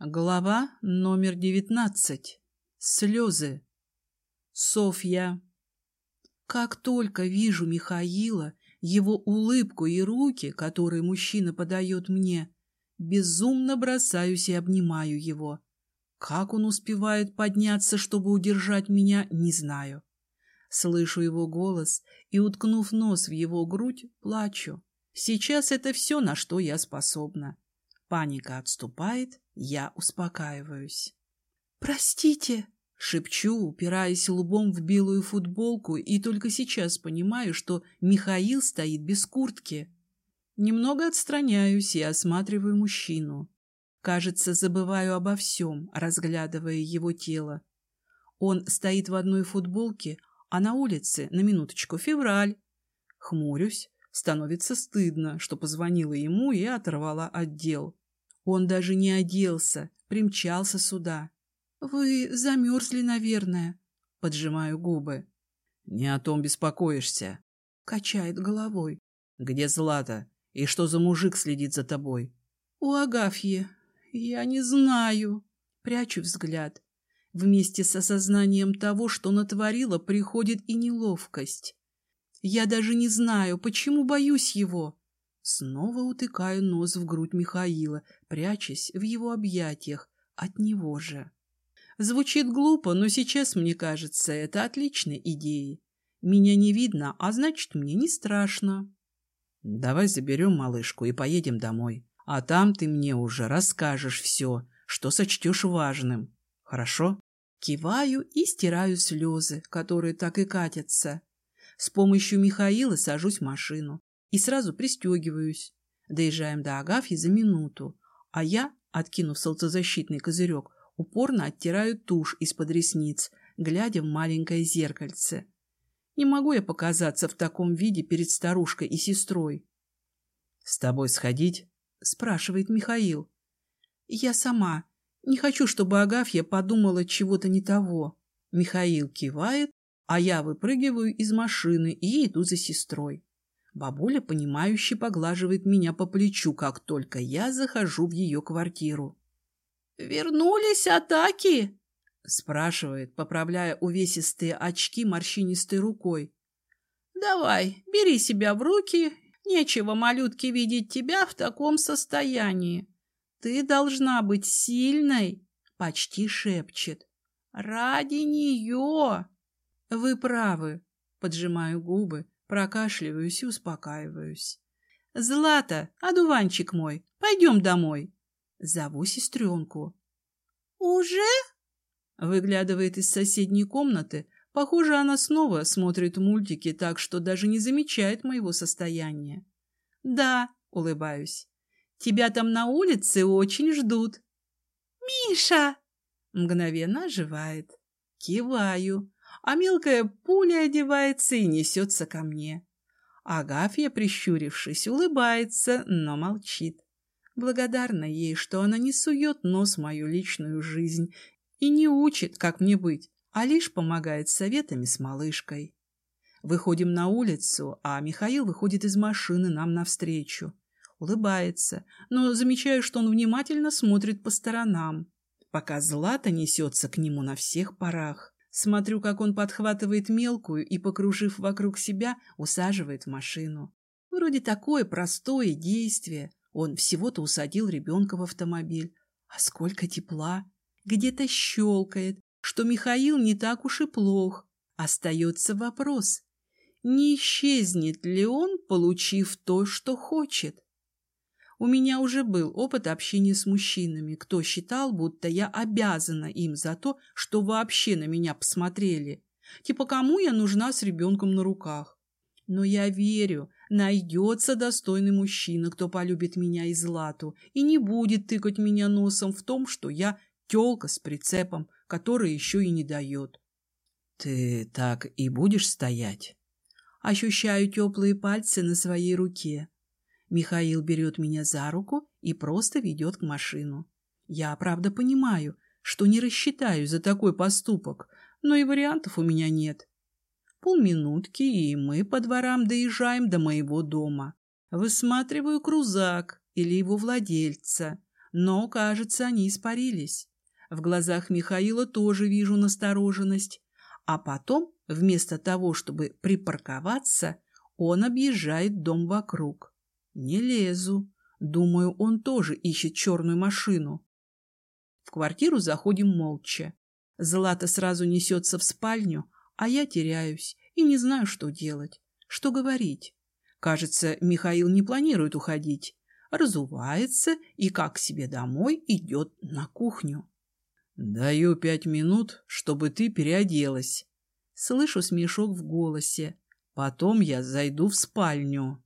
Глава номер девятнадцать. Слезы. Софья. Как только вижу Михаила, его улыбку и руки, которые мужчина подает мне, безумно бросаюсь и обнимаю его. Как он успевает подняться, чтобы удержать меня, не знаю. Слышу его голос и, уткнув нос в его грудь, плачу. Сейчас это все, на что я способна. Паника отступает, я успокаиваюсь. «Простите!» — шепчу, упираясь лбом в белую футболку, и только сейчас понимаю, что Михаил стоит без куртки. Немного отстраняюсь и осматриваю мужчину. Кажется, забываю обо всем, разглядывая его тело. Он стоит в одной футболке, а на улице, на минуточку, февраль. Хмурюсь, становится стыдно, что позвонила ему и оторвала отдел. Он даже не оделся, примчался сюда. «Вы замерзли, наверное», — поджимаю губы. «Не о том беспокоишься», — качает головой. «Где Злата? И что за мужик следит за тобой?» «У Агафьи. Я не знаю». Прячу взгляд. Вместе с осознанием того, что натворила, приходит и неловкость. Я даже не знаю, почему боюсь его. Снова утыкаю нос в грудь Михаила, прячась в его объятиях от него же. Звучит глупо, но сейчас, мне кажется, это отличной идеей. Меня не видно, а значит, мне не страшно. Давай заберем малышку и поедем домой. А там ты мне уже расскажешь все, что сочтешь важным. Хорошо? Киваю и стираю слезы, которые так и катятся. С помощью Михаила сажусь в машину и сразу пристегиваюсь. Доезжаем до Агафьи за минуту, а я, откинув солнцезащитный козырек, упорно оттираю тушь из-под ресниц, глядя в маленькое зеркальце. Не могу я показаться в таком виде перед старушкой и сестрой. — С тобой сходить? — спрашивает Михаил. — Я сама. Не хочу, чтобы Агафья подумала чего-то не того. Михаил кивает, а я выпрыгиваю из машины и иду за сестрой. Бабуля, понимающе поглаживает меня по плечу, как только я захожу в ее квартиру. «Вернулись атаки?» — спрашивает, поправляя увесистые очки морщинистой рукой. «Давай, бери себя в руки. Нечего, малютке, видеть тебя в таком состоянии. Ты должна быть сильной», — почти шепчет. «Ради нее!» «Вы правы», — поджимаю губы, Прокашливаюсь и успокаиваюсь. «Злата, одуванчик мой, пойдем домой!» Зову сестренку. «Уже?» Выглядывает из соседней комнаты. Похоже, она снова смотрит мультики так, что даже не замечает моего состояния. «Да», — улыбаюсь. «Тебя там на улице очень ждут». «Миша!» Мгновенно оживает. Киваю а мелкая пуля одевается и несется ко мне. Агафья, прищурившись, улыбается, но молчит. Благодарна ей, что она не сует нос в мою личную жизнь и не учит, как мне быть, а лишь помогает советами с малышкой. Выходим на улицу, а Михаил выходит из машины нам навстречу. Улыбается, но замечаю, что он внимательно смотрит по сторонам, пока Злата несется к нему на всех парах. Смотрю, как он подхватывает мелкую и, покружив вокруг себя, усаживает в машину. Вроде такое простое действие. Он всего-то усадил ребенка в автомобиль. А сколько тепла! Где-то щелкает, что Михаил не так уж и плох. Остается вопрос, не исчезнет ли он, получив то, что хочет? У меня уже был опыт общения с мужчинами, кто считал, будто я обязана им за то, что вообще на меня посмотрели. Типа, кому я нужна с ребенком на руках? Но я верю, найдется достойный мужчина, кто полюбит меня и Злату, и не будет тыкать меня носом в том, что я тёлка с прицепом, который еще и не дает. Ты так и будешь стоять? Ощущаю теплые пальцы на своей руке. Михаил берет меня за руку и просто ведет к машину. Я, правда, понимаю, что не рассчитаю за такой поступок, но и вариантов у меня нет. Полминутки, и мы по дворам доезжаем до моего дома. Высматриваю крузак или его владельца, Но, кажется, они испарились. В глазах Михаила тоже вижу настороженность. А потом, вместо того, чтобы припарковаться, он объезжает дом вокруг. Не лезу. Думаю, он тоже ищет черную машину. В квартиру заходим молча. Злата сразу несется в спальню, а я теряюсь и не знаю, что делать, что говорить. Кажется, Михаил не планирует уходить. Разувается и, как себе домой, идет на кухню. «Даю пять минут, чтобы ты переоделась». Слышу смешок в голосе. Потом я зайду в спальню.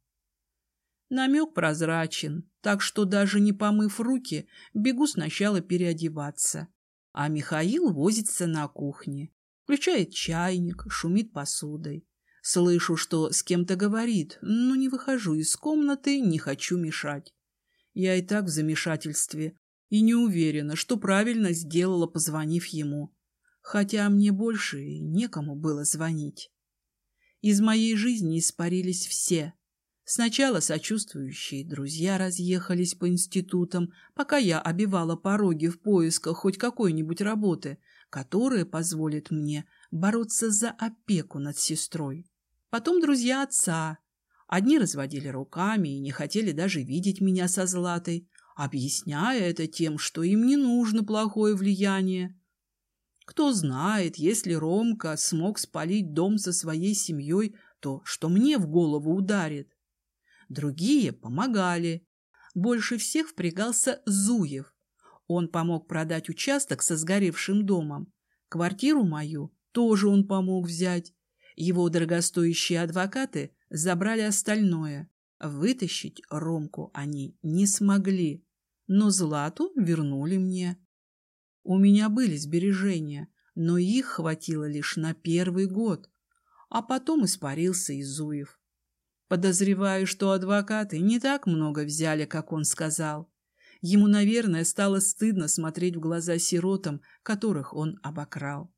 Намек прозрачен, так что даже не помыв руки, бегу сначала переодеваться. А Михаил возится на кухне. Включает чайник, шумит посудой. Слышу, что с кем-то говорит, но не выхожу из комнаты, не хочу мешать. Я и так в замешательстве, и не уверена, что правильно сделала, позвонив ему. Хотя мне больше некому было звонить. Из моей жизни испарились все. Сначала сочувствующие друзья разъехались по институтам, пока я обивала пороги в поисках хоть какой-нибудь работы, которая позволит мне бороться за опеку над сестрой. Потом друзья отца. Одни разводили руками и не хотели даже видеть меня со Златой, объясняя это тем, что им не нужно плохое влияние. Кто знает, если Ромка смог спалить дом со своей семьей, то что мне в голову ударит? Другие помогали. Больше всех впрягался Зуев. Он помог продать участок со сгоревшим домом. Квартиру мою тоже он помог взять. Его дорогостоящие адвокаты забрали остальное. Вытащить Ромку они не смогли но злату вернули мне. У меня были сбережения, но их хватило лишь на первый год, а потом испарился Изуев. Подозреваю, что адвокаты не так много взяли, как он сказал. Ему, наверное, стало стыдно смотреть в глаза сиротам, которых он обокрал.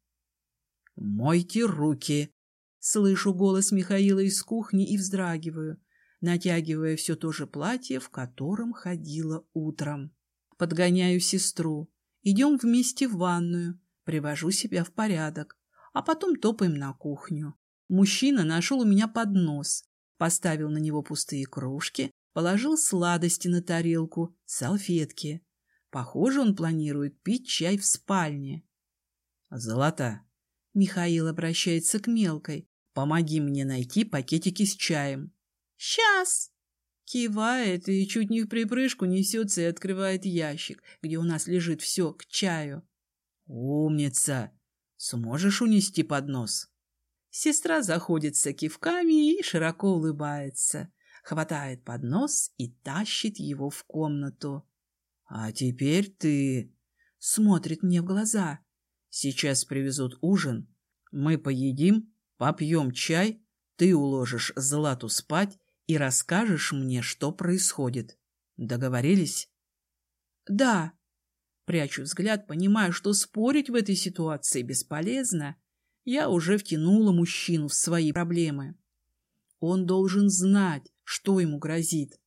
«Мойте руки!» Слышу голос Михаила из кухни и вздрагиваю натягивая все то же платье, в котором ходила утром. Подгоняю сестру. Идем вместе в ванную. Привожу себя в порядок. А потом топаем на кухню. Мужчина нашел у меня поднос. Поставил на него пустые кружки, положил сладости на тарелку, салфетки. Похоже, он планирует пить чай в спальне. «Золота!» Михаил обращается к мелкой. «Помоги мне найти пакетики с чаем». «Сейчас!» Кивает и чуть не в припрыжку несется и открывает ящик, где у нас лежит все к чаю. «Умница! Сможешь унести поднос?» Сестра заходится кивками и широко улыбается, хватает поднос и тащит его в комнату. «А теперь ты...» Смотрит мне в глаза. «Сейчас привезут ужин. Мы поедим, попьем чай, ты уложишь Злату спать, и расскажешь мне, что происходит. Договорились? Да. Прячу взгляд, понимая, что спорить в этой ситуации бесполезно. Я уже втянула мужчину в свои проблемы. Он должен знать, что ему грозит.